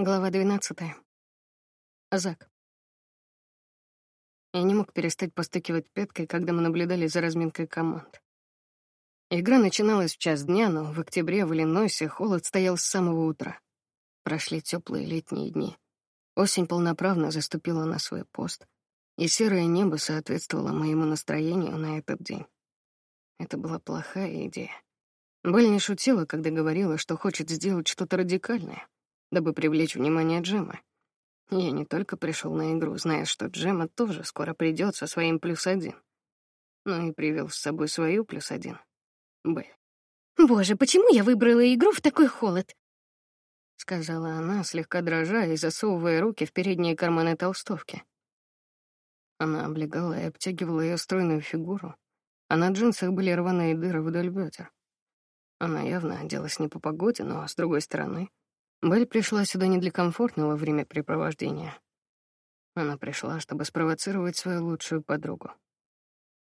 Глава 12. Зак. Я не мог перестать постукивать пяткой, когда мы наблюдали за разминкой команд. Игра начиналась в час дня, но в октябре в Иллинойсе холод стоял с самого утра. Прошли теплые летние дни. Осень полноправно заступила на свой пост, и серое небо соответствовало моему настроению на этот день. Это была плохая идея. Белль не шутила, когда говорила, что хочет сделать что-то радикальное — дабы привлечь внимание Джема. Я не только пришел на игру, зная, что Джема тоже скоро придет со своим плюс один, но и привел с собой свою плюс один. Б. «Боже, почему я выбрала игру в такой холод?» — сказала она, слегка дрожа и засовывая руки в передние карманы толстовки. Она облегала и обтягивала ее стройную фигуру, а на джинсах были рваные дыры вдоль бедер. Она явно оделась не по погоде, но, с другой стороны, Белль пришла сюда не для комфортного времяпрепровождения. Она пришла, чтобы спровоцировать свою лучшую подругу.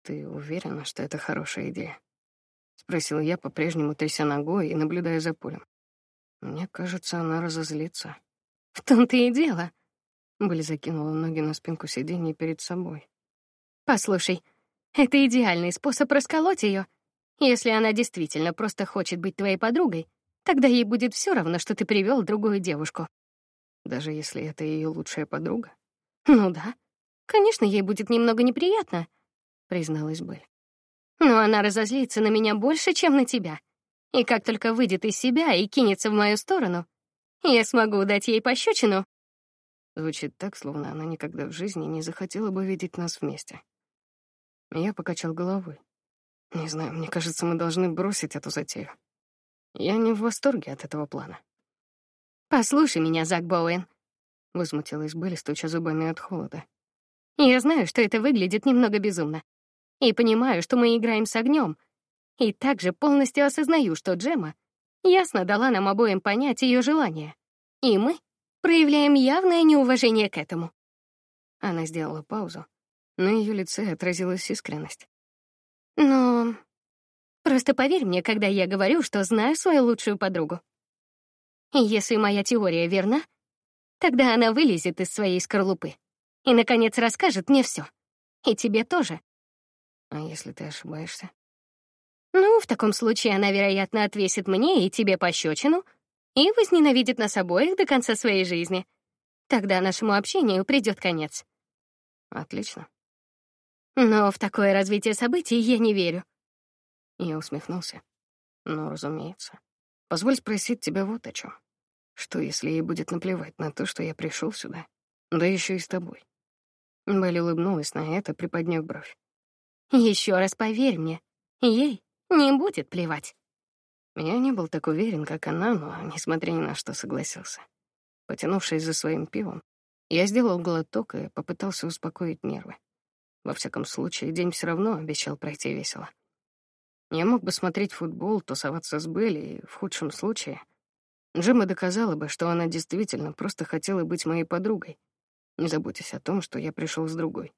«Ты уверена, что это хорошая идея?» — спросил я, по-прежнему тряся ногой и наблюдая за полем. Мне кажется, она разозлится. «В том-то и дело». Белль закинула ноги на спинку сиденья перед собой. «Послушай, это идеальный способ расколоть ее. Если она действительно просто хочет быть твоей подругой, Тогда ей будет все равно, что ты привел другую девушку. Даже если это ее лучшая подруга? Ну да. Конечно, ей будет немного неприятно, призналась Белль. Но она разозлится на меня больше, чем на тебя. И как только выйдет из себя и кинется в мою сторону, я смогу дать ей пощечину. Звучит так, словно она никогда в жизни не захотела бы видеть нас вместе. Я покачал головой. Не знаю, мне кажется, мы должны бросить эту затею. Я не в восторге от этого плана. «Послушай меня, Зак Боуэн», — возмутилась Белли, стуча зубами от холода. «Я знаю, что это выглядит немного безумно. И понимаю, что мы играем с огнем. И также полностью осознаю, что Джема ясно дала нам обоим понять ее желание. И мы проявляем явное неуважение к этому». Она сделала паузу. На ее лице отразилась искренность. «Но Просто поверь мне, когда я говорю, что знаю свою лучшую подругу. И если моя теория верна, тогда она вылезет из своей скорлупы и, наконец, расскажет мне все. И тебе тоже. А если ты ошибаешься? Ну, в таком случае она, вероятно, отвесит мне и тебе пощечину и возненавидит нас обоих до конца своей жизни. Тогда нашему общению придет конец. Отлично. Но в такое развитие событий я не верю. Я усмехнулся. Ну, разумеется. Позволь спросить тебя вот о чем. Что, если ей будет наплевать на то, что я пришел сюда? Да еще и с тобой. Белли улыбнулась на это, приподняв бровь. Еще раз поверь мне, ей не будет плевать. Я не был так уверен, как она, но, несмотря ни на что, согласился. Потянувшись за своим пивом, я сделал глоток и попытался успокоить нервы. Во всяком случае, день все равно обещал пройти весело. Я мог бы смотреть футбол, тусоваться с Белли, и в худшем случае Джима доказала бы, что она действительно просто хотела быть моей подругой, не заботясь о том, что я пришел с другой.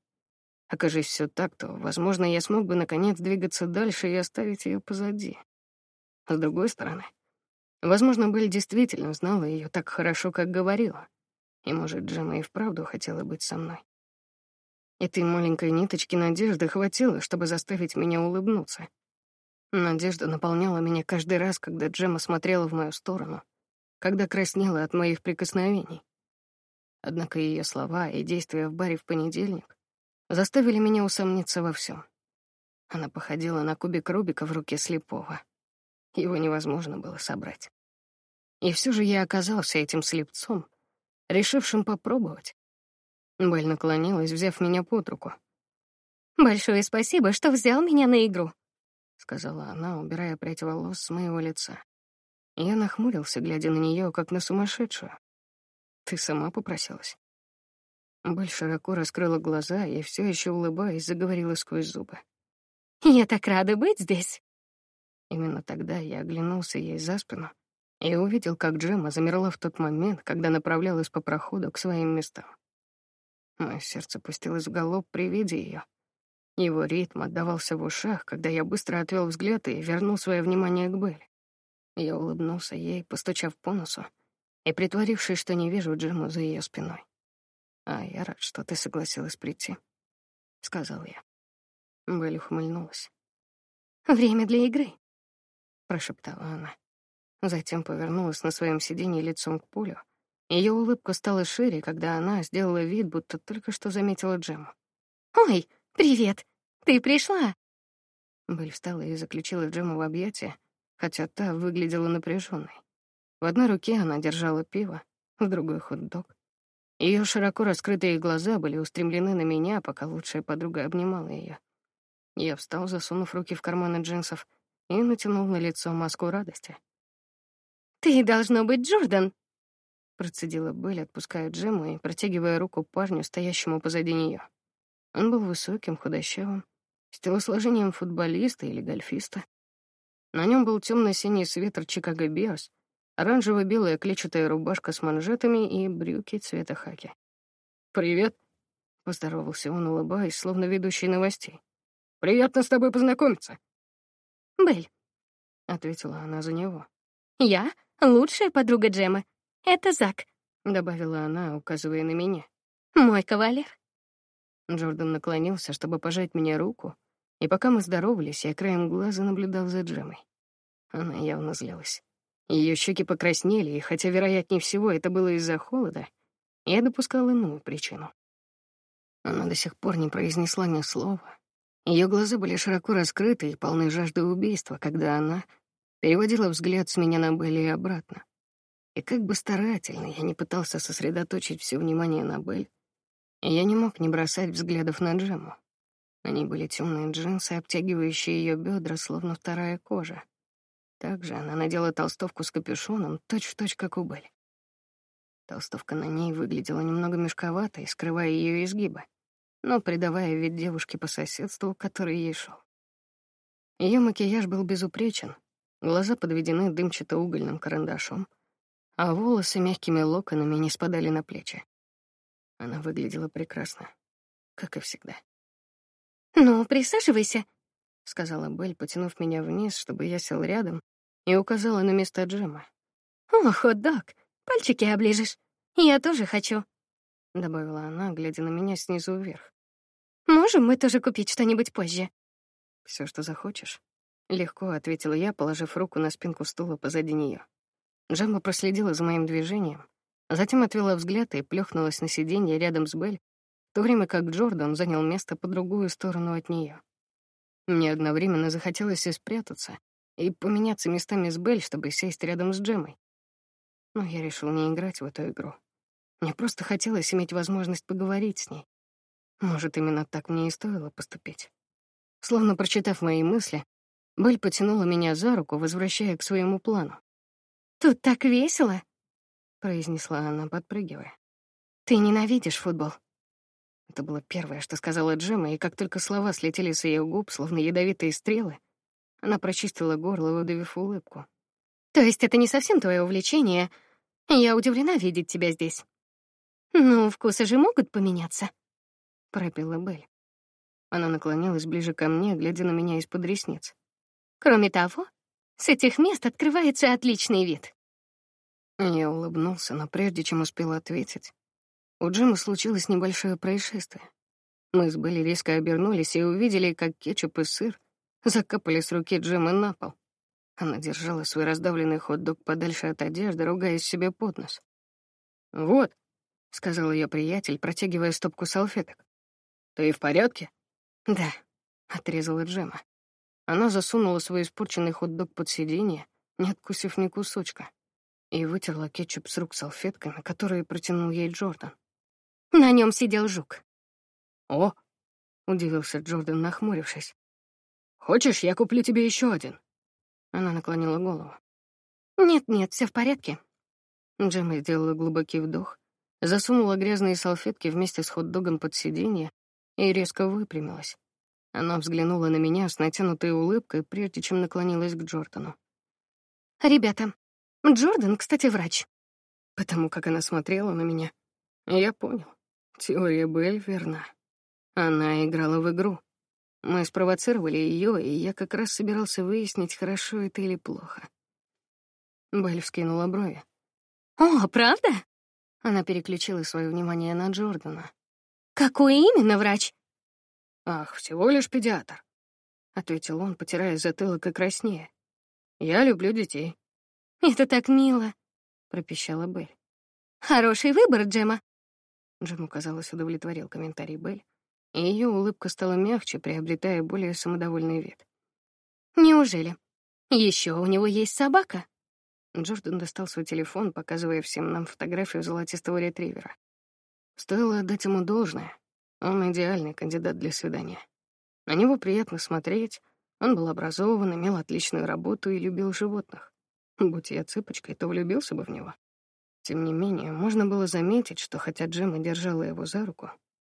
Окажись все так, то, возможно, я смог бы наконец двигаться дальше и оставить ее позади. С другой стороны, возможно, Белль действительно знала ее так хорошо, как говорила, и, может, Джима и вправду хотела быть со мной. Этой маленькой ниточки надежды хватило, чтобы заставить меня улыбнуться — Надежда наполняла меня каждый раз, когда Джема смотрела в мою сторону, когда краснела от моих прикосновений. Однако ее слова и действия в баре в понедельник заставили меня усомниться во всем. Она походила на кубик Рубика в руке слепого. Его невозможно было собрать. И все же я оказался этим слепцом, решившим попробовать. Белль наклонилась, взяв меня под руку. «Большое спасибо, что взял меня на игру», — сказала она, убирая прядь волос с моего лица. Я нахмурился, глядя на нее, как на сумасшедшую. «Ты сама попросилась?» Боль широко раскрыла глаза и, все еще улыбаясь, заговорила сквозь зубы. «Я так рада быть здесь!» Именно тогда я оглянулся ей за спину и увидел, как Джема замерла в тот момент, когда направлялась по проходу к своим местам. Мое сердце пустилось в галоп при виде ее. Его ритм отдавался в ушах, когда я быстро отвел взгляд и вернул свое внимание к Белль. Я улыбнулся ей, постучав по носу, и притворившись, что не вижу Джему за ее спиной. «А я рад, что ты согласилась прийти», — сказал я. Белль ухмыльнулась. «Время для игры», — прошептала она. Затем повернулась на своем сиденье лицом к пулю. Ее улыбка стала шире, когда она сделала вид, будто только что заметила Джему. «Ой, привет! Ты пришла!» Белль встала и заключила Джему в объятия, хотя та выглядела напряженной. В одной руке она держала пиво, в другой — хот-дог. Ее широко раскрытые глаза были устремлены на меня, пока лучшая подруга обнимала ее. Я встал, засунув руки в карманы джинсов, и натянул на лицо маску радости. «Ты должно быть Джордан!» Процедила Белль, отпуская Джему и протягивая руку парню, стоящему позади нее. Он был высоким, худощавым, с телосложением футболиста или гольфиста. На нем был темно-синий свитер Чикаго Биос, оранжево-белая клетчатая рубашка с манжетами и брюки цвета хаки. «Привет», — поздоровался он, улыбаясь, словно ведущий новостей. «Приятно с тобой познакомиться». «Белль», — ответила она за него. «Я лучшая подруга Джемы. Это Зак», — добавила она, указывая на меня. «Мой кавалер». Джордан наклонился, чтобы пожать мне руку, и пока мы здоровались, я краем глаза наблюдал за Джемой. Она явно злилась. Ее щеки покраснели, и хотя, вероятнее всего, это было из-за холода, я допускал иную причину. Она до сих пор не произнесла ни слова. Ее глаза были широко раскрыты и полны жажды убийства, когда она переводила взгляд с меня на Белли и обратно. И как бы старательно я не пытался сосредоточить все внимание на Белль, я не мог не бросать взглядов на Джему. Они были темные джинсы, обтягивающие ее бедра, словно вторая кожа. Также она надела толстовку с капюшоном, точь-в-точь, -точь, как у Белль. Толстовка на ней выглядела немного мешковатой, скрывая ее изгибы, но придавая вид девушке по соседству, который ей шел. Ее макияж был безупречен, глаза подведены дымчато-угольным карандашом, а волосы мягкими локонами не спадали на плечи. Она выглядела прекрасно, как и всегда. «Ну, присаживайся», — сказала Белль, потянув меня вниз, чтобы я сел рядом, и указала на место Джема. «О, хот-дог, пальчики оближешь. Я тоже хочу», — добавила она, глядя на меня снизу вверх. «Можем мы тоже купить что-нибудь позже?» Все, что захочешь», — легко ответила я, положив руку на спинку стула позади нее. Джемма проследила за моим движением, затем отвела взгляд и плюхнулась на сиденье рядом с Белль, в то время как Джордан занял место по другую сторону от нее. Мне одновременно захотелось и спрятаться, и поменяться местами с Белль, чтобы сесть рядом с Джемой. Но я решил не играть в эту игру. Мне просто хотелось иметь возможность поговорить с ней. Может, именно так мне и стоило поступить. Словно прочитав мои мысли, Белль потянула меня за руку, возвращая к своему плану. «Тут так весело», — произнесла она, подпрыгивая. «Ты ненавидишь футбол». Это было первое, что сказала Джема, и как только слова слетели с ее губ, словно ядовитые стрелы, она прочистила горло, выдавив улыбку. «То есть это не совсем твое увлечение? Я удивлена видеть тебя здесь». «Ну, вкусы же могут поменяться», — пропела Белль. Она наклонилась ближе ко мне, глядя на меня из-под ресниц. «Кроме того, с этих мест открывается отличный вид. Я улыбнулся, но прежде чем успел ответить, у Джима случилось небольшое происшествие. Мы с Белли резко обернулись и увидели, как кетчуп и сыр закапали с руки Джима на пол. Она держала свой раздавленный хот-дог подальше от одежды, ругаясь себе под нос. «Вот», — сказал ее приятель, протягивая стопку салфеток. «Ты в порядке?» «Да», — отрезала Джема. Она засунула свой испорченный хот-дог под сиденье, не откусив ни кусочка, и вытерла кетчуп с рук салфетками, которые протянул ей Джордан. На нем сидел жук. «О!» — удивился Джордан, нахмурившись. «Хочешь, я куплю тебе еще один?» Она наклонила голову. «Нет-нет, все в порядке». Джемма сделала глубокий вдох, засунула грязные салфетки вместе с хот-догом под сиденье и резко выпрямилась. Она взглянула на меня с натянутой улыбкой, прежде чем наклонилась к Джордану. «Ребята, Джордан, кстати, врач». Потому как она смотрела на меня, я понял. Теория Белль верна. Она играла в игру. Мы спровоцировали ее, и я как раз собирался выяснить, хорошо это или плохо. Белль вскинула брови. О, правда? Она переключила свое внимание на Джордана. Какой именно врач? Ах, всего лишь педиатр, ответил он, потирая затылок и краснея. Я люблю детей. Это так мило, пропищала Белль. Хороший выбор, Джема. Джему, казалось, удовлетворил комментарий Белль, и ее улыбка стала мягче, приобретая более самодовольный вид. Неужели? Еще у него есть собака? Джордан достал свой телефон, показывая всем нам фотографию золотистого ретривера. Стоило отдать ему должное. Он идеальный кандидат для свидания. На него приятно смотреть. Он был образован, имел отличную работу и любил животных. Будь я цыпочкой, то влюбился бы в него. Тем не менее, можно было заметить, что хотя Джема держала его за руку,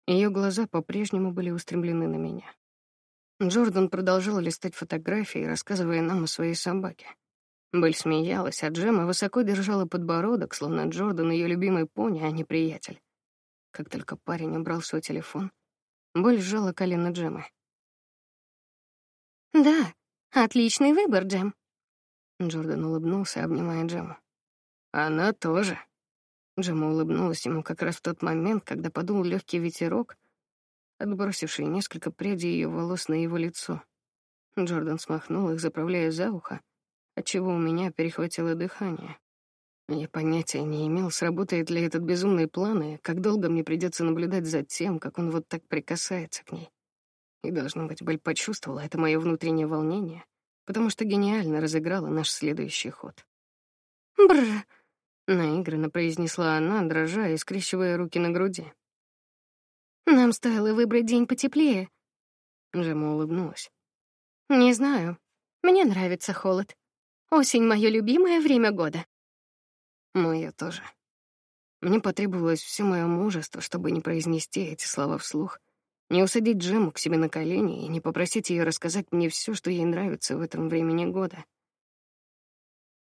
ее глаза по-прежнему были устремлены на меня. Джордан продолжал листать фотографии, рассказывая нам о своей собаке. Белль смеялась, а Джема высоко держала подбородок, словно Джордан ее любимый пони, а не приятель. Как только парень убрал свой телефон, Белль сжала колено Джемы. «Да, отличный выбор, Джем». Джордан улыбнулся, обнимая Джему. «Она тоже». Джема улыбнулась ему как раз в тот момент, когда подул легкий ветерок, отбросивший несколько прядей ее волос на его лицо. Джордан смахнул их, заправляя за ухо, отчего у меня перехватило дыхание. Я понятия не имел, сработает ли этот безумный план, и как долго мне придется наблюдать за тем, как он вот так прикасается к ней. И, должно быть, Бель почувствовала это мое внутреннее волнение, потому что гениально разыграла наш следующий ход. Бррр, наигранно произнесла она, дрожа и скрещивая руки на груди. Нам стоило выбрать день потеплее. Джема улыбнулась. Не знаю. Мне нравится холод. Осень — мое любимое время года. Мое тоже. Мне потребовалось все мое мужество, чтобы не произнести эти слова вслух, не усадить Джему к себе на колени и не попросить ее рассказать мне все, что ей нравится в этом времени года.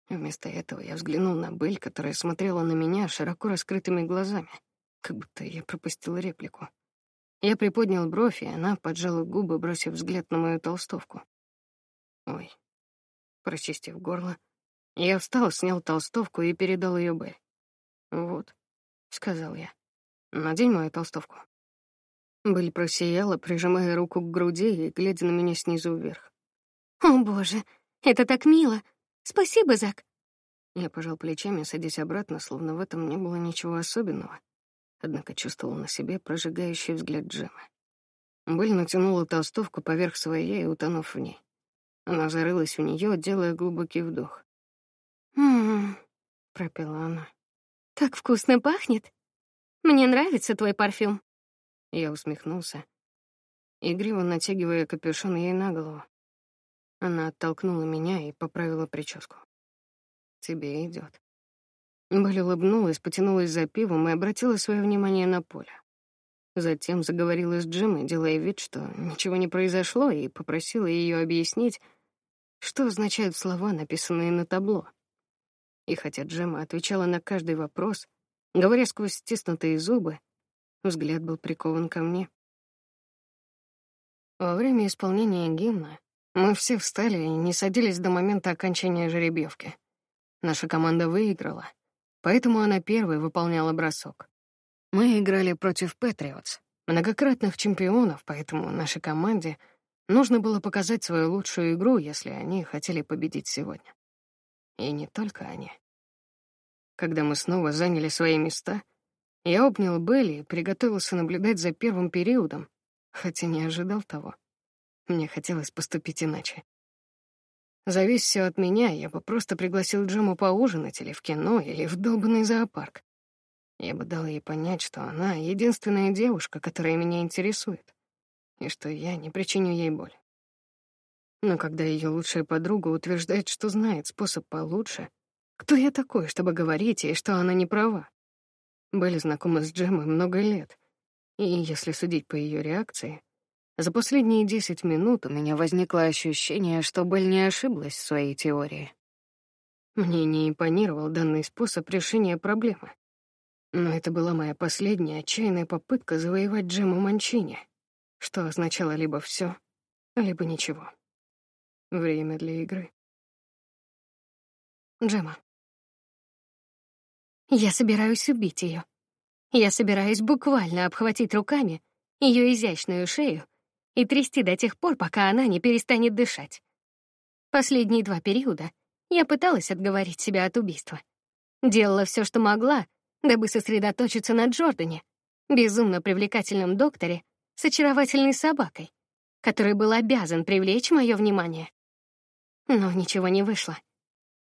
Вместо этого я взглянул на Бель, которая смотрела на меня широко раскрытыми глазами, как будто я пропустил реплику. Я приподнял бровь, и она поджала губы, бросив взгляд на мою толстовку. Ой. Прочистив горло, я встал, снял толстовку и передал ее Б. «Вот», — сказал я, — «надень мою толстовку». Белль просияла, прижимая руку к груди и глядя на меня снизу вверх. «О, боже, это так мило! Спасибо, Зак!» Я пожал плечами, садясь обратно, словно в этом не было ничего особенного однако чувствовал на себе прожигающий взгляд Джемы. Белль натянула толстовку поверх своей, утонув в ней. Она зарылась в нее, делая глубокий вдох. «М-м-м», пропела она. «Так вкусно пахнет. Мне нравится твой парфюм». Я усмехнулся, игриво натягивая капюшон ей на голову. Она оттолкнула меня и поправила прическу. «Тебе идет. Белль улыбнулась, потянулась за пивом и обратила свое внимание на поле. Затем заговорила с Джимой, делая вид, что ничего не произошло, и попросила ее объяснить, что означают слова, написанные на табло. И хотя Джема отвечала на каждый вопрос, говоря сквозь стиснутые зубы, взгляд был прикован ко мне. Во время исполнения гимна мы все встали и не садились до момента окончания жеребьевки. Наша команда выиграла, поэтому она первой выполняла бросок. Мы играли против Патриотс, многократных чемпионов, поэтому нашей команде нужно было показать свою лучшую игру, если они хотели победить сегодня. И не только они. Когда мы снова заняли свои места, я обнял Белли и приготовился наблюдать за первым периодом, хотя не ожидал того. Мне хотелось поступить иначе. Завись все от меня, я бы просто пригласил Джему поужинать или в кино, или в долбанный зоопарк. Я бы дал ей понять, что она единственная девушка, которая меня интересует, и что я не причиню ей боль. Но когда ее лучшая подруга утверждает, что знает способ получше, кто я такой, чтобы говорить ей, что она не права? Были знакомы с Джемой много лет, и если судить по ее реакции, за последние десять минут у меня возникло ощущение, что Белль не ошиблась в своей теории. Мне не импонировал данный способ решения проблемы. Но это была моя последняя отчаянная попытка завоевать Джему Манчини, что означало либо все, либо ничего. Время для игры. Джема. Я собираюсь убить ее. Я собираюсь буквально обхватить руками ее изящную шею и трясти до тех пор, пока она не перестанет дышать. Последние два периода я пыталась отговорить себя от убийства. Делала все, что могла, дабы сосредоточиться на Джордане, безумно привлекательном докторе с очаровательной собакой, который был обязан привлечь мое внимание. Но ничего не вышло.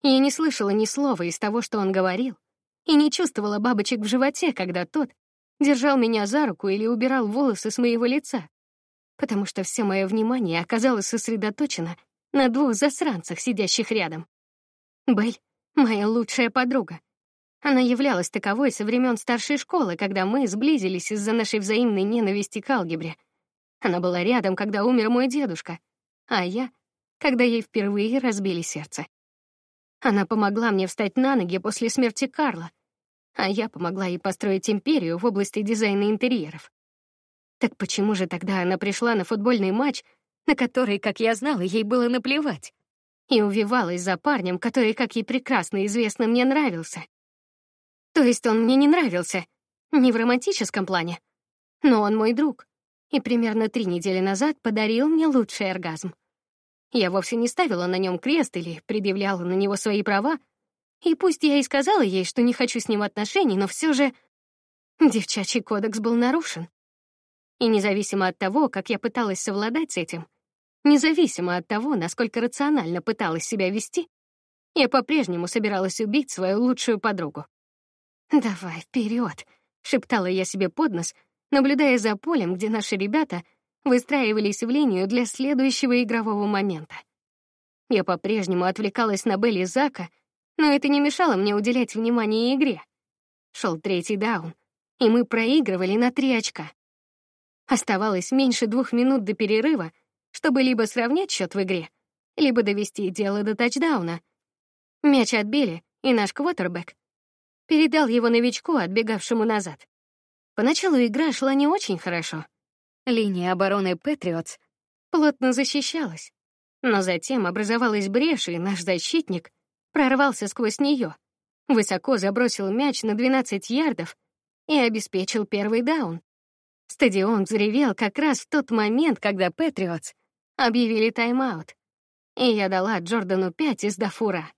Я не слышала ни слова из того, что он говорил, и не чувствовала бабочек в животе, когда тот держал меня за руку или убирал волосы с моего лица, потому что все мое внимание оказалось сосредоточено на двух засранцах, сидящих рядом. Белль — моя лучшая подруга. Она являлась таковой со времен старшей школы, когда мы сблизились из-за нашей взаимной ненависти к алгебре. Она была рядом, когда умер мой дедушка, а я — когда ей впервые разбили сердце. Она помогла мне встать на ноги после смерти Карла, а я помогла ей построить империю в области дизайна интерьеров. Так почему же тогда она пришла на футбольный матч, на который, как я знала, ей было наплевать, и увивалась за парнем, который, как ей прекрасно известно, мне нравился? То есть он мне не нравился, не в романтическом плане, но он мой друг, и примерно три недели назад подарил мне лучший оргазм. Я вовсе не ставила на нем крест или предъявляла на него свои права. И пусть я и сказала ей, что не хочу с ним отношений, но все же девчачий кодекс был нарушен. И независимо от того, как я пыталась совладать с этим, независимо от того, насколько рационально пыталась себя вести, я по-прежнему собиралась убить свою лучшую подругу. «Давай, вперед, шептала я себе под нос, наблюдая за полем, где наши ребята выстраивались в линию для следующего игрового момента. Я по-прежнему отвлекалась на Белли Зака, но это не мешало мне уделять внимание игре. Шел третий даун, и мы проигрывали на три очка. Оставалось меньше двух минут до перерыва, чтобы либо сравнять счет в игре, либо довести дело до тачдауна. Мяч отбили, и наш квотербек передал его новичку, отбегавшему назад. Поначалу игра шла не очень хорошо, Линия обороны Патриотс плотно защищалась, но затем образовалась брешь, и наш защитник прорвался сквозь нее, высоко забросил мяч на 12 ярдов и обеспечил первый даун. Стадион взревел как раз в тот момент, когда Патриотс объявили тайм-аут, и я дала Джордану пять из дафура.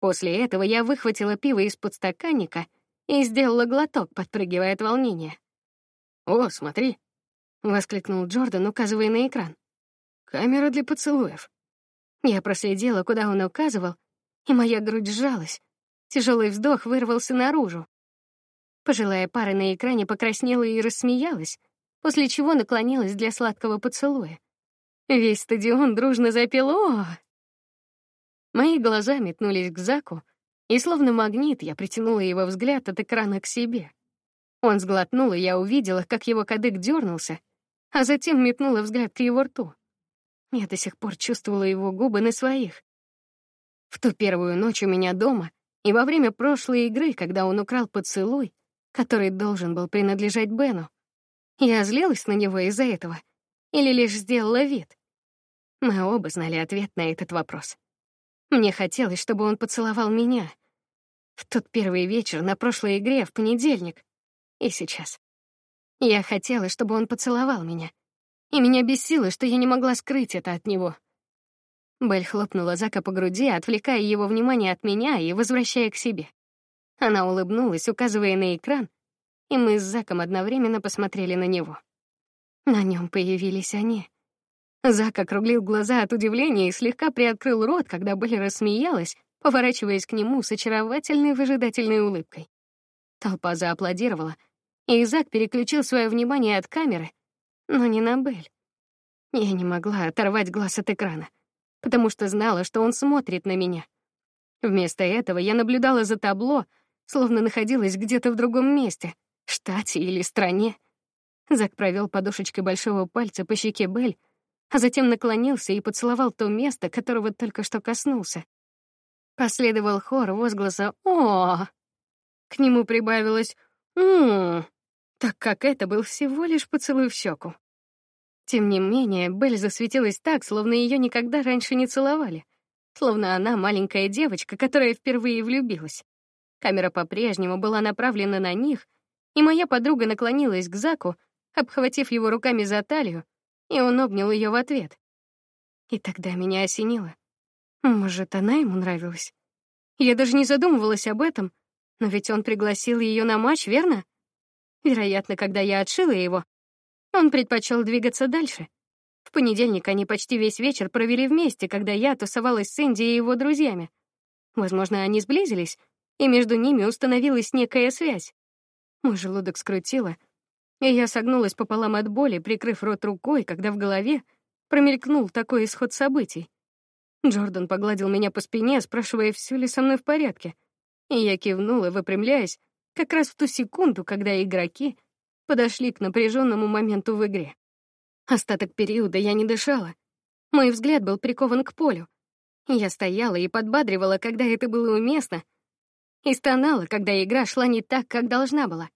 После этого я выхватила пиво из подстаканника и сделала глоток, подпрыгивая от волнения. «О, смотри!» — воскликнул Джордан, указывая на экран. «Камера для поцелуев». Я проследила, куда он указывал, и моя грудь сжалась. Тяжелый вздох вырвался наружу. Пожилая пара на экране покраснела и рассмеялась, после чего наклонилась для сладкого поцелуя. Весь стадион дружно запел «О!». Мои глаза метнулись к Заку, и словно магнит я притянула его взгляд от экрана к себе. Он сглотнул, и я увидела, как его кадык дернулся, а затем метнула взгляд к его рту. Я до сих пор чувствовала его губы на своих. В ту первую ночь у меня дома и во время прошлой игры, когда он украл поцелуй, который должен был принадлежать Бену, я злилась на него из-за этого или лишь сделала вид? Мы оба знали ответ на этот вопрос. Мне хотелось, чтобы он поцеловал меня. В тот первый вечер на прошлой игре в понедельник и сейчас. Я хотела, чтобы он поцеловал меня. И меня бесило, что я не могла скрыть это от него. Белль хлопнула Зака по груди, отвлекая его внимание от меня и возвращая к себе. Она улыбнулась, указывая на экран, и мы с Заком одновременно посмотрели на него. На нем появились они. Зак округлил глаза от удивления и слегка приоткрыл рот, когда Белль рассмеялась, поворачиваясь к нему с очаровательной выжидательной улыбкой. Толпа зааплодировала — и Изак переключил свое внимание от камеры, но не на Бель. Я не могла оторвать глаз от экрана, потому что знала, что он смотрит на меня. Вместо этого я наблюдала за табло, словно находилась где-то в другом месте, штате или стране. Зак провел подушечкой большого пальца по щеке Бель, а затем наклонился и поцеловал то место, которого только что коснулся. Последовал хор возгласа «О!». К нему прибавилось «М-м-м» так как это был всего лишь поцелуй в щеку. Тем не менее, Белль засветилась так, словно ее никогда раньше не целовали, словно она маленькая девочка, которая впервые влюбилась. Камера по-прежнему была направлена на них, и моя подруга наклонилась к Заку, обхватив его руками за талию, и он обнял ее в ответ. И тогда меня осенило. Может, она ему нравилась? Я даже не задумывалась об этом, но ведь он пригласил ее на матч, верно? Вероятно, когда я отшила его, он предпочел двигаться дальше. В понедельник они почти весь вечер провели вместе, когда я тусовалась с Энди и его друзьями. Возможно, они сблизились, и между ними установилась некая связь. Мой желудок скрутило, и я согнулась пополам от боли, прикрыв рот рукой, когда в голове промелькнул такой исход событий. Джордан погладил меня по спине, спрашивая, все ли со мной в порядке. И я кивнула, выпрямляясь, как раз в ту секунду, когда игроки подошли к напряженному моменту в игре. Остаток периода я не дышала. Мой взгляд был прикован к полю. Я стояла и подбадривала, когда это было уместно, и стонала, когда игра шла не так, как должна была.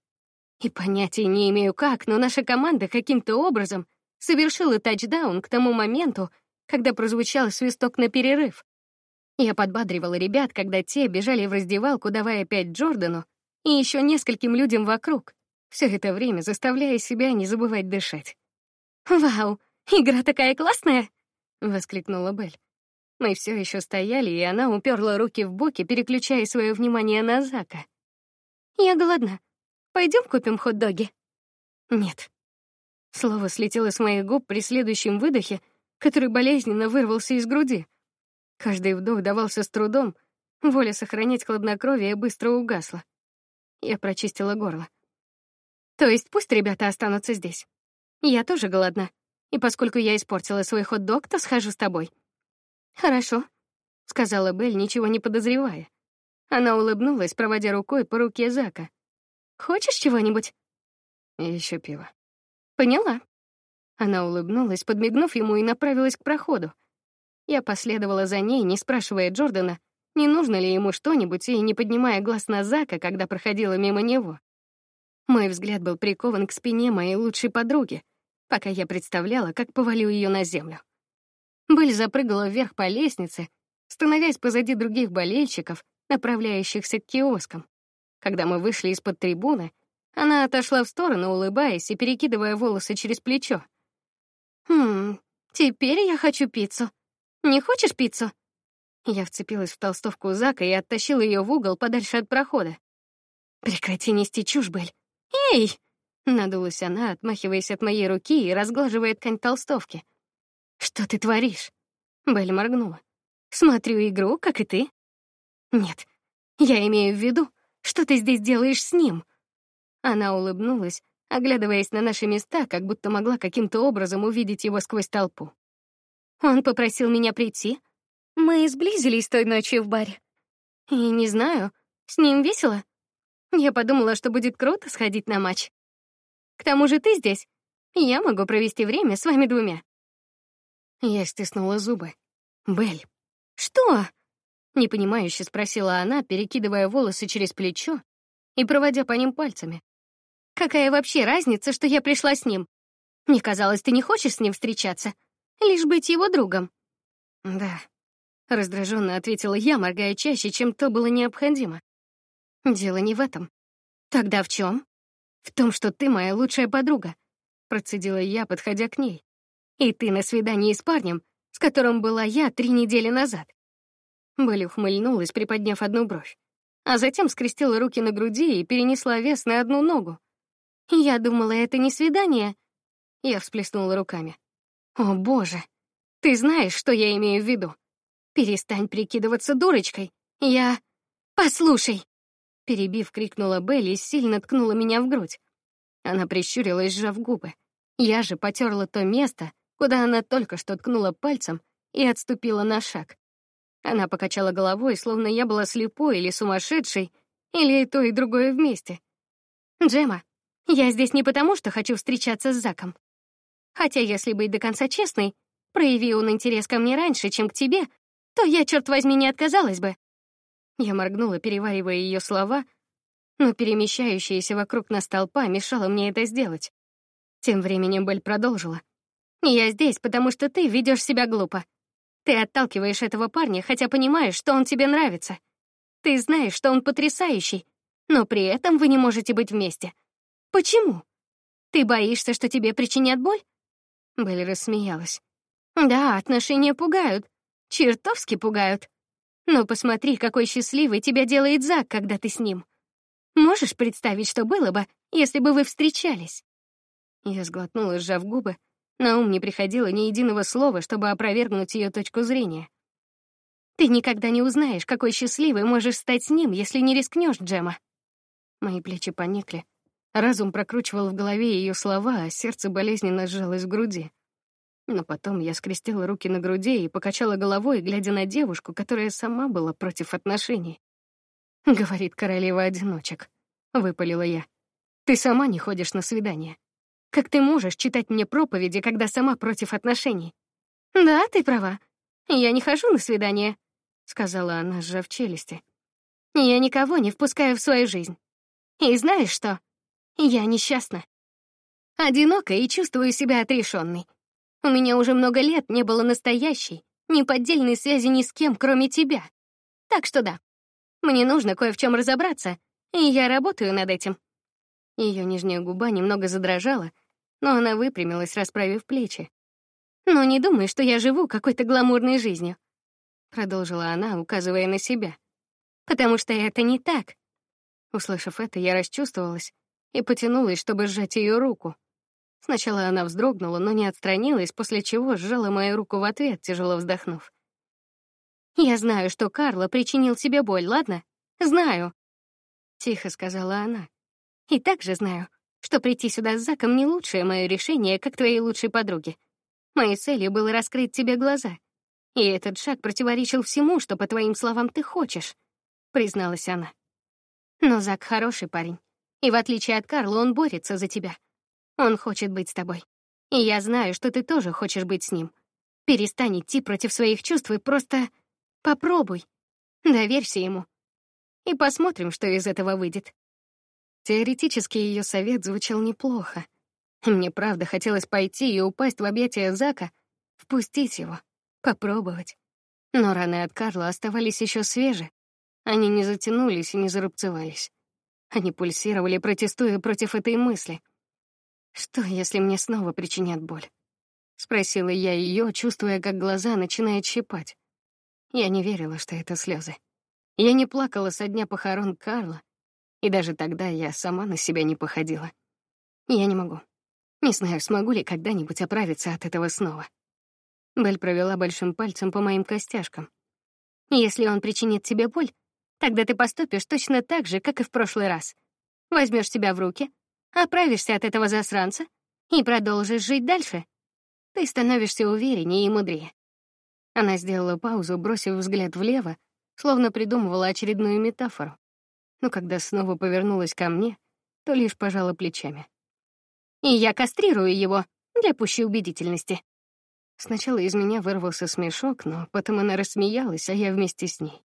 И понятия не имею как, но наша команда каким-то образом совершила тачдаун к тому моменту, когда прозвучал свисток на перерыв. Я подбадривала ребят, когда те бежали в раздевалку, давая пять Джордану и еще нескольким людям вокруг, все это время заставляя себя не забывать дышать. «Вау, игра такая классная!» — воскликнула Белль. Мы все еще стояли, и она уперла руки в боки, переключая свое внимание на Зака. «Я голодна. Пойдем купим хот-доги?» «Нет». Слово слетело с моих губ при следующем выдохе, который болезненно вырвался из груди. Каждый вдох давался с трудом, воля сохранять хладнокровие быстро угасла. Я прочистила горло. То есть пусть ребята останутся здесь. Я тоже голодна. И поскольку я испортила свой хот-дог, то схожу с тобой. Хорошо, сказала Белль, ничего не подозревая. Она улыбнулась, проводя рукой по руке Зака. Хочешь чего-нибудь? Еще пиво. Поняла. Она улыбнулась, подмигнув ему и направилась к проходу. Я последовала за ней, не спрашивая Джордана, не нужно ли ему что-нибудь, и не поднимая глаз на Зака, когда проходила мимо него. Мой взгляд был прикован к спине моей лучшей подруги, пока я представляла, как повалю ее на землю. Быль запрыгала вверх по лестнице, становясь позади других болельщиков, направляющихся к киоскам. Когда мы вышли из-под трибуны, она отошла в сторону, улыбаясь и перекидывая волосы через плечо. «Хм, теперь я хочу пиццу. Не хочешь пиццу?» Я вцепилась в толстовку Зака и оттащила ее в угол подальше от прохода. «Прекрати нести чушь, Бель. Эй!» Надулась она, отмахиваясь от моей руки и разглаживая ткань толстовки. «Что ты творишь?» Белль моргнула. «Смотрю игру, как и ты». «Нет, я имею в виду, что ты здесь делаешь с ним?» Она улыбнулась, оглядываясь на наши места, как будто могла каким-то образом увидеть его сквозь толпу. Он попросил меня прийти. Мы сблизились той ночью в баре. И не знаю, с ним весело. Я подумала, что будет круто сходить на матч. К тому же ты здесь, я могу провести время с вами двумя. Я стиснула зубы. Бель, что? непонимающе спросила она, перекидывая волосы через плечо и проводя по ним пальцами. Какая вообще разница, что я пришла с ним? Мне казалось, ты не хочешь с ним встречаться, лишь быть его другом. Да, раздраженно ответила я, моргая чаще, чем то было необходимо. Дело не в этом. Тогда в чем? В том, что ты моя лучшая подруга, процедила я, подходя к ней. И ты на свидании с парнем, с которым была я три недели назад. Белли ухмыльнулась, приподняв одну бровь, а затем скрестила руки на груди и перенесла вес на одну ногу. Я думала, это не свидание. Я всплеснула руками. О, боже. Ты знаешь, что я имею в виду? Перестань прикидываться дурочкой. Я Послушай, перебив, крикнула Белли и сильно ткнула меня в грудь. Она прищурилась, сжав губы. Я же потерла то место, куда она только что ткнула пальцем, и отступила на шаг. Она покачала головой, словно я была слепой или сумасшедшей, или и то, и другое вместе. Джема, я здесь не потому, что хочу встречаться с Заком. Хотя, если быть до конца честной, прояви он интерес ко мне раньше, чем к тебе, то я, черт возьми, не отказалась бы. Я моргнула, переваривая ее слова, но перемещающаяся вокруг нас толпа мешала мне это сделать. Тем временем Бель продолжила. «Я здесь, потому что ты ведешь себя глупо. Ты отталкиваешь этого парня, хотя понимаешь, что он тебе нравится. Ты знаешь, что он потрясающий, но при этом вы не можете быть вместе. Почему? Ты боишься, что тебе причинят боль? Белли рассмеялась. Да, отношения пугают. Чертовски пугают. Но посмотри, какой счастливый тебя делает Зак, когда ты с ним. Можешь представить, что было бы, если бы вы встречались? Я сглотнула, сжав губы. На ум не приходило ни единого слова, чтобы опровергнуть ее точку зрения. Ты никогда не узнаешь, какой счастливой можешь стать с ним, если не рискнешь, Джема. Мои плечи поникли. Разум прокручивал в голове ее слова, а сердце болезненно сжалось в груди. Но потом я скрестила руки на груди и покачала головой, глядя на девушку, которая сама была против отношений. Говорит королева одиночек. Выпалила я. Ты сама не ходишь на свидания. Как ты можешь читать мне проповеди, когда сама против отношений? Да, ты права. Я не хожу на свидания, сказала она, сжав челюсти. Я никого не впускаю в свою жизнь. И знаешь что? Я несчастна. Одинока и чувствую себя отрешенной. У меня уже много лет не было настоящей, неподдельной связи ни с кем, кроме тебя. Так что да, мне нужно кое в чем разобраться, и я работаю над этим. Ее нижняя губа немного задрожала, но она выпрямилась, расправив плечи. Но не думай, что я живу какой-то гламурной жизнью, продолжила она, указывая на себя. Потому что это не так. Услышав это, я расчувствовалась и потянулась, чтобы сжать ее руку. Сначала она вздрогнула, но не отстранилась, после чего сжала мою руку в ответ, тяжело вздохнув. Я знаю, что Карла причинил тебе боль, ладно? Знаю, тихо сказала она. И также знаю, что прийти сюда с Заком не лучшее мое решение, как твоей лучшей подруги. Моей целью было раскрыть тебе глаза. И этот шаг противоречил всему, что по твоим словам ты хочешь, призналась она. Но Зак хороший парень, и в отличие от Карла, он борется за тебя. Он хочет быть с тобой. И я знаю, что ты тоже хочешь быть с ним. Перестань идти против своих чувств и просто попробуй. Доверься ему. И посмотрим, что из этого выйдет. Теоретически ее совет звучал неплохо. Мне правда хотелось пойти и упасть в объятия Зака, впустить его, попробовать. Но раны от Карла оставались еще свежи. Они не затянулись и не зарубцевались. Они пульсировали, протестуя против этой мысли — что, если мне снова причинят боль? Спросила я ее, чувствуя, как глаза начинают щипать. Я не верила, что это слезы. Я не плакала со дня похорон Карла, и даже тогда я сама на себя не походила. Я не могу. Не знаю, смогу ли когда-нибудь оправиться от этого снова. Бель провела большим пальцем по моим костяшкам. Если он причинит тебе боль, тогда ты поступишь точно так же, как и в прошлый раз. Возьмешь себя в руки, Оправишься от этого засранца и продолжишь жить дальше. Ты становишься увереннее и мудрее. Она сделала паузу, бросив взгляд влево, словно придумывала очередную метафору. Но когда снова повернулась ко мне, то лишь пожала плечами. И я кастрирую его для пущей убедительности. Сначала из меня вырвался смешок, но потом она рассмеялась, а я вместе с ней.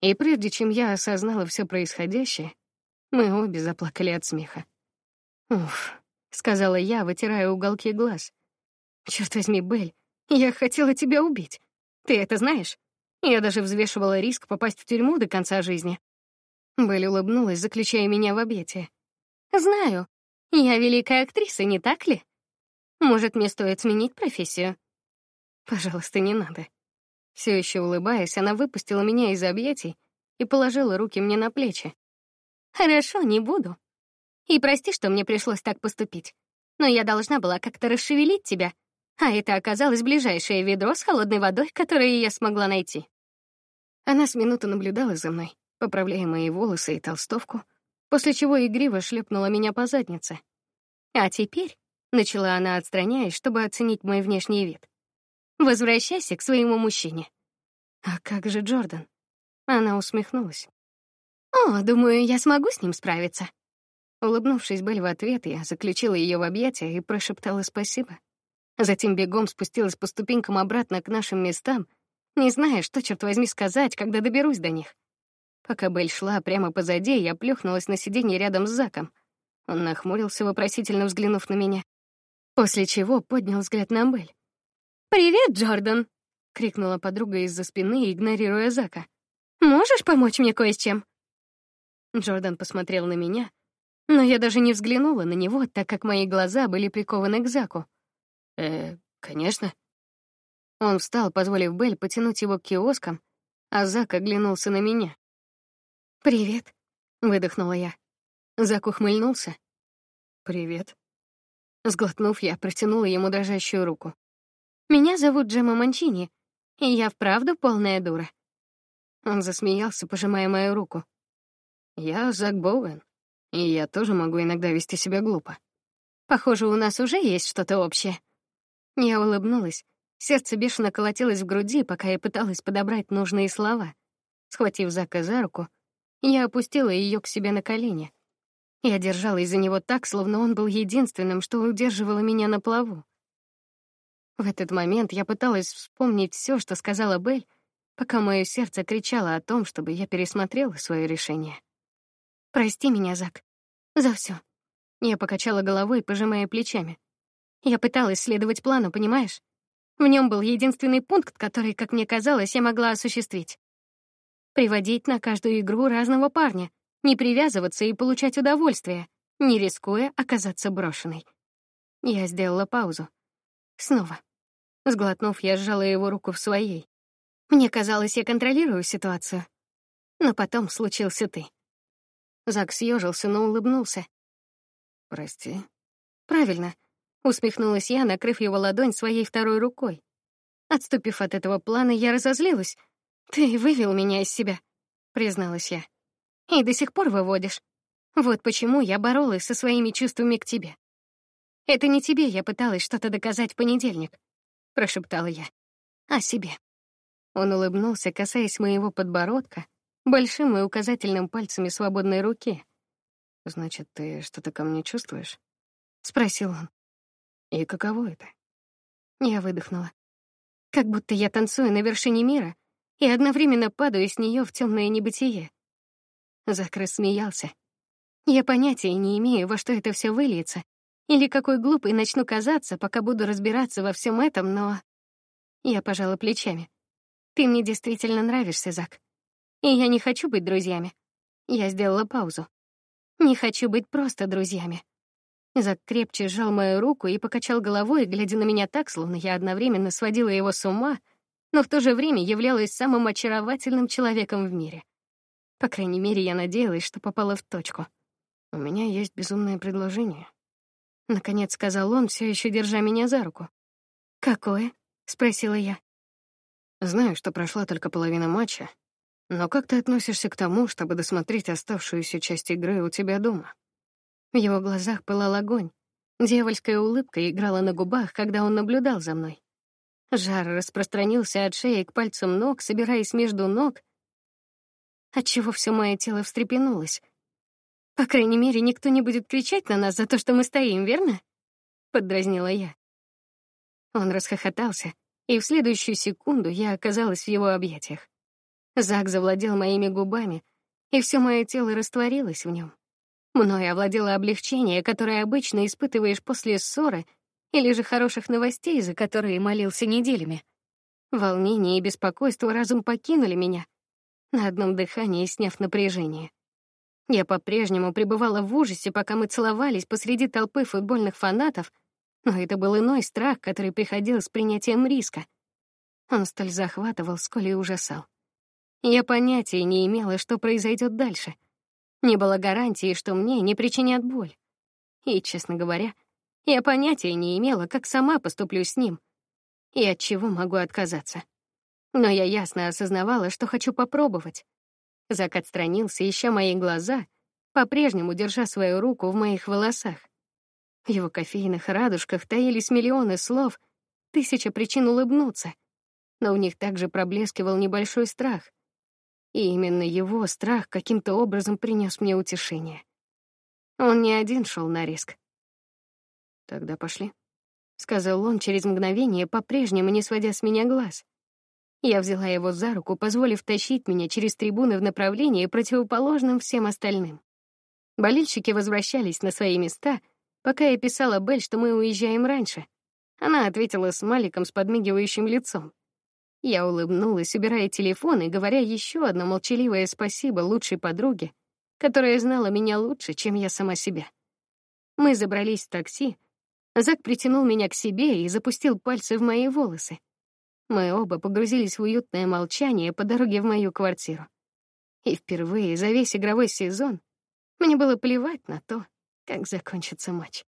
И прежде чем я осознала все происходящее, мы обе заплакали от смеха. «Уф», — сказала я, вытирая уголки глаз. «Черт возьми, Белль, я хотела тебя убить. Ты это знаешь? Я даже взвешивала риск попасть в тюрьму до конца жизни». Белль улыбнулась, заключая меня в объятия. «Знаю. Я великая актриса, не так ли? Может, мне стоит сменить профессию?» «Пожалуйста, не надо». Все еще улыбаясь, она выпустила меня из объятий и положила руки мне на плечи. «Хорошо, не буду. И прости, что мне пришлось так поступить. Но я должна была как-то расшевелить тебя, а это оказалось ближайшее ведро с холодной водой, которое я смогла найти. Она с минуты наблюдала за мной, поправляя мои волосы и толстовку, после чего игриво шлепнула меня по заднице. А теперь, начала она, отстраняясь, чтобы оценить мой внешний вид. Возвращайся к своему мужчине. А как же Джордан? Она усмехнулась. О, думаю, я смогу с ним справиться. Улыбнувшись Белль в ответ, я заключила ее в объятия и прошептала спасибо. Затем бегом спустилась по ступенькам обратно к нашим местам, не зная, что, черт возьми, сказать, когда доберусь до них. Пока Белль шла прямо позади, я плюхнулась на сиденье рядом с Заком. Он нахмурился, вопросительно взглянув на меня, после чего поднял взгляд на Белль. «Привет, Джордан!» — крикнула подруга из-за спины, игнорируя Зака. Можешь помочь мне кое с чем? Джордан посмотрел на меня, но я даже не взглянула на него, так как мои глаза были прикованы к Заку. Э, конечно. Он встал, позволив Белль потянуть его к киоскам, а Зак оглянулся на меня. «Привет», — выдохнула я. Зак ухмыльнулся. «Привет». Сглотнув, я протянула ему дрожащую руку. «Меня зовут Джема Манчини, и я вправду полная дура». Он засмеялся, пожимая мою руку. «Я Зак Боуэн, и я тоже могу иногда вести себя глупо». «Похоже, у нас уже есть что-то общее». Я улыбнулась. Сердце бешено колотилось в груди, пока я пыталась подобрать нужные слова. Схватив Зака за руку, я опустила ее к себе на колени. Я держалась за него так, словно он был единственным, что удерживало меня на плаву. В этот момент я пыталась вспомнить все, что сказала Белль, пока мое сердце кричало о том, чтобы я пересмотрела свое решение. Прости меня, Зак, за все. Я покачала головой, пожимая плечами. Я пыталась следовать плану, понимаешь? В нем был единственный пункт, который, как мне казалось, я могла осуществить. Приводить на каждую игру разного парня, не привязываться и получать удовольствие, не рискуя оказаться брошенной. Я сделала паузу. Снова. Сглотнув, я сжала его руку в своей. Мне казалось, я контролирую ситуацию. Но потом случился ты. Зак съежился, но улыбнулся. «Прости». «Правильно», — усмехнулась я, накрыв его ладонь своей второй рукой. Отступив от этого плана, я разозлилась. «Ты вывел меня из себя», — призналась я. «И до сих пор выводишь. Вот почему я боролась со своими чувствами к тебе. Это не тебе я пыталась что-то доказать в понедельник», — прошептала я. «А себе». Он улыбнулся, касаясь моего подбородка, большим и указательным пальцами свободной руки. «Значит, ты что-то ко мне чувствуешь?» — спросил он. «И каково это?» Я выдохнула. Как будто я танцую на вершине мира и одновременно падаю с нее в темное небытие. Закрыс смеялся. Я понятия не имею, во что это все выльется, или какой глупый начну казаться, пока буду разбираться во всем этом, но... Я пожала плечами. Ты мне действительно нравишься, Зак. И я не хочу быть друзьями. Я сделала паузу. Не хочу быть просто друзьями. Зак крепче сжал мою руку и покачал головой, глядя на меня так, словно я одновременно сводила его с ума, но в то же время являлась самым очаровательным человеком в мире. По крайней мере, я надеялась, что попала в точку. «У меня есть безумное предложение», — наконец сказал он, все еще держа меня за руку. «Какое?» — спросила я. «Знаю, что прошла только половина матча, но как ты относишься к тому, чтобы досмотреть оставшуюся часть игры у тебя дома? В его глазах пылал огонь. Дьявольская улыбка играла на губах, когда он наблюдал за мной. Жар распространился от шеи к пальцам ног, собираясь между ног, отчего все мое тело встрепенулось. По крайней мере, никто не будет кричать на нас за то, что мы стоим, верно? Поддразнила я. Он расхохотался, и в следующую секунду я оказалась в его объятиях. Зак завладел моими губами, и все мое тело растворилось в нем. Мною овладело облегчение, которое обычно испытываешь после ссоры или же хороших новостей, за которые молился неделями. Волнение и беспокойство разум покинули меня, на одном дыхании сняв напряжение. Я по-прежнему пребывала в ужасе, пока мы целовались посреди толпы футбольных фанатов, но это был иной страх, который приходил с принятием риска. Он столь захватывал, сколь и ужасал. Я понятия не имела, что произойдет дальше. Не было гарантии, что мне не причинят боль. И, честно говоря, я понятия не имела, как сама поступлю с ним и от чего могу отказаться. Но я ясно осознавала, что хочу попробовать. Зак отстранился, ища мои глаза, по-прежнему держа свою руку в моих волосах. В его кофейных радужках таились миллионы слов, тысяча причин улыбнуться, но в них также проблескивал небольшой страх. И именно его страх каким-то образом принес мне утешение. Он не один шел на риск. «Тогда пошли», — сказал он через мгновение, по-прежнему не сводя с меня глаз. Я взяла его за руку, позволив тащить меня через трибуны в направлении, противоположном всем остальным. Болельщики возвращались на свои места, пока я писала Белль, что мы уезжаем раньше. Она ответила с Маликом с подмигивающим лицом. Я улыбнулась, убирая телефон и говоря еще одно молчаливое спасибо лучшей подруге, которая знала меня лучше, чем я сама себя. Мы забрались в такси. Зак притянул меня к себе и запустил пальцы в мои волосы. Мы оба погрузились в уютное молчание по дороге в мою квартиру. И впервые за весь игровой сезон мне было плевать на то, как закончится матч.